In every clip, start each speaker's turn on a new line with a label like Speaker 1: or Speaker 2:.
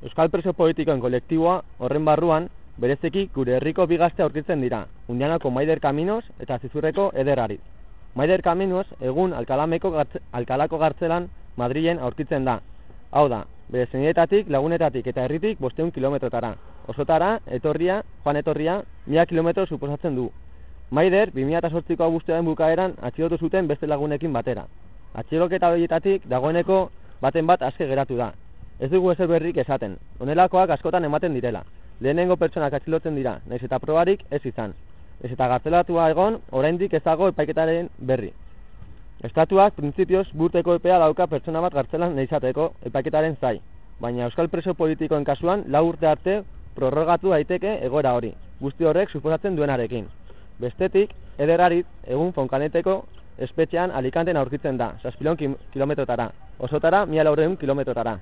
Speaker 1: Euskal preso politikoen kolektiboa horren barruan berezeki gure herriko bigazte aurkitzen dira, Undianako Maider Kaminos eta Zizurreko Ederariz. Maider Kaminos egun alkalameko gartze, alkalako gartzelan Madrilen aurkitzen da. Hau da, bere zenietatik, lagunetatik eta herritik bosteun kilometrotara. Osotara, etorria, joan etorria, mila kilometro suposatzen du. Maider, 2008ko abuztearen bukaeran atxilotu zuten beste lagunekin batera. Atxiloketa horietatik dagoeneko baten bat aske geratu da. Ez dugu ezer berrik esaten, honelakoak askotan ematen direla. Lehenengo pertsonak atxilotzen dira, naiz eta probarik ez izan. Ez eta gartzelatua egon, oraindik ez dago epaiketaren berri. Estatuak printzipioz burteko epea dauka pertsona bat gartzelan neizateko epaiketaren zai, baina euskal preso politikoen kasuan lau urte arte prorrogatu daiteke egoera hori, guzti horrek suposatzen duenarekin. Bestetik, ederariz, egun fonkaneteko espetxean alikanten aurkitzen da, saspilon kilometrotara, osotara mila laureun kilometrotara.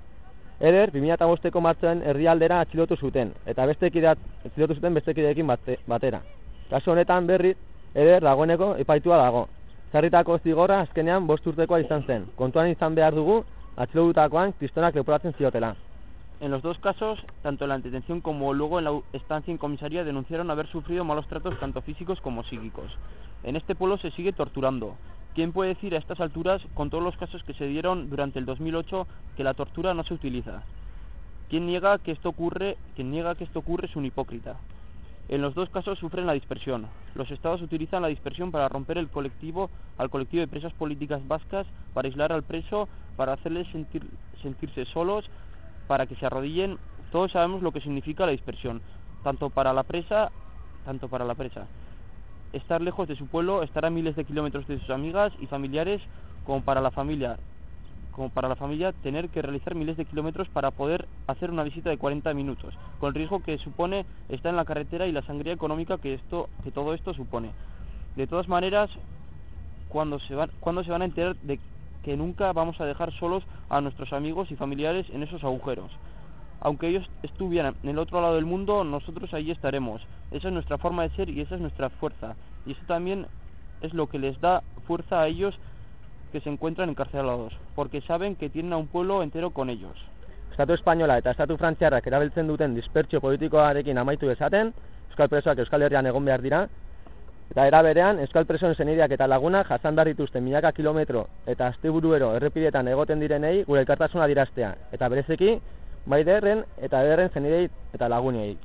Speaker 1: Eder, 2008ko martxoen herrialdera atxilotu zuten, eta beste atxilotu zuten beste kideekin batera.
Speaker 2: En los dos casos, tanto en la detención como luego en la estancia en comisaría denunciaron haber sufrido malos tratos tanto físicos como psíquicos. En este pueblo se sigue torturando. ¿Quién puede decir a estas alturas, con todos los casos que se dieron durante el 2008, que la tortura no se utiliza? ¿Quién niega que esto ocurre, quien niega que esto ocurre es un hipócrita. En los dos casos sufren la dispersión. Los estados utilizan la dispersión para romper el colectivo al colectivo de presas políticas vascas, para aislar al preso, para hacerles sentir, sentirse solos, para que se arrodillen. Todos sabemos lo que significa la dispersión, tanto para la presa, tanto para la presa. Estar lejos de su pueblo, estar a miles de kilómetros de sus amigas y familiares, como para la familia, como para la familia tener que realizar miles de kilómetros para poder hacer una visita de 40 minutos, con el riesgo que supone estar en la carretera y la sangría económica que esto que todo esto supone. De todas maneras, cuando se van cuando se van a enterar de que nunca vamos a dejar solos a nuestros amigos y familiares en esos agujeros. Aunque ellos estuvieran en el otro lado del mundo, nosotros ahí estaremos. Esa es nuestra forma de ser y esa es nuestra fuerza. Y eso también es lo que les da fuerza a ellos que se encuentran encarcelados, porque saben que tienen a un pueblo entero con ellos.
Speaker 1: Estatu Espainola eta Estatu Frantziarrak erabiltzen duten dispertsio politikoarekin amaitu dezaten, Euskal Presoak Euskal Herrian egon behar dira, eta era berean Euskal Presoen zenideak eta lagunak jasan dituzten milaka kilometro eta asteburuero errepidetan egoten direnei gure elkartasuna diraztea, eta berezeki, maiderren eta ederren zenidei eta lagunei.